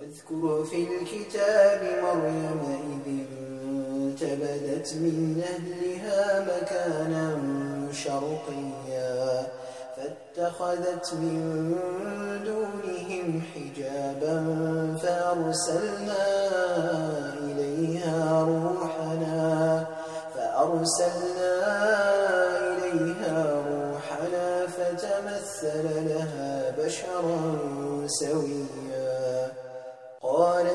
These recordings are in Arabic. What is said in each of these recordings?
واذكر في الكتاب مريم إذ انتبدت من أهلها مكانا شرقيا فاتخذت من دونهم حجابا فأرسلنا إليها روحنا فأرسلنا إليها روحنا فتمثل لها بشرا سويا.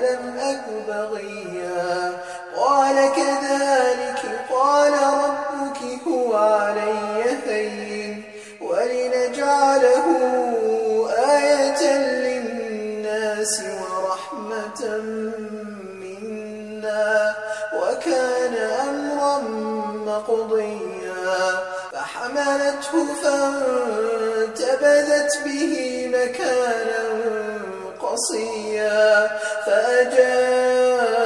ولم أك بغيا؟ قال كذلك قال ربك هو علي هين ولنجعله آية للناس ورحمة منا وكان أمرا مقضيا. فحملته فانتبذت به مكانا قصيا فأجاءها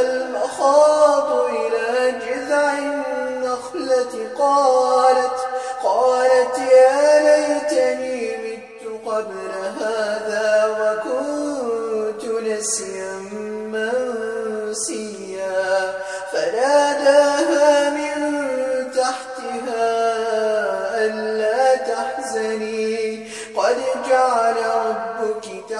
المخاض إلى جذع النخلة قالت قالت يا ليتني مت قبل هذا وكنت نسيا منسيا فناداها من تحتها ألا تحزني قد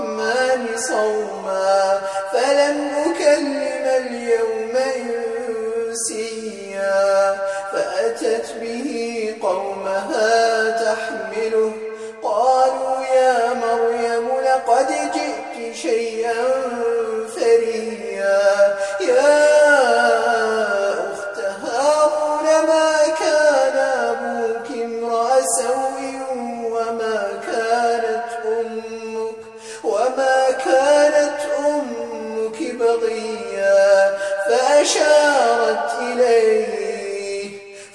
للرحمن صوما فلن أكلم اليوم إنسيا فأتت به قومها تحمله قالوا يا مريم لقد جئت شيئا فأشارت إليه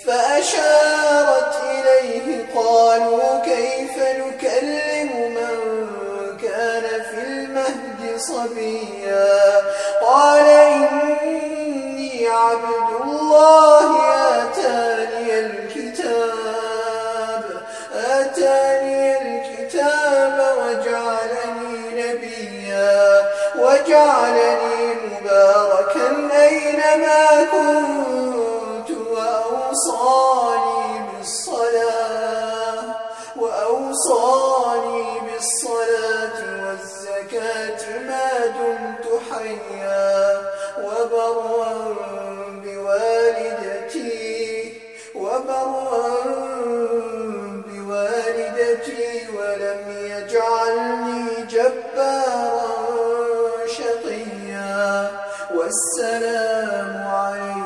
فأشارت إليه قالوا كيف نكلم من كان في المهد صبيا؟ كنت وأوصاني بالصلاة وأوصاني بالصلاة والزكاة ما دمت حيا وبرا والسلام عليكم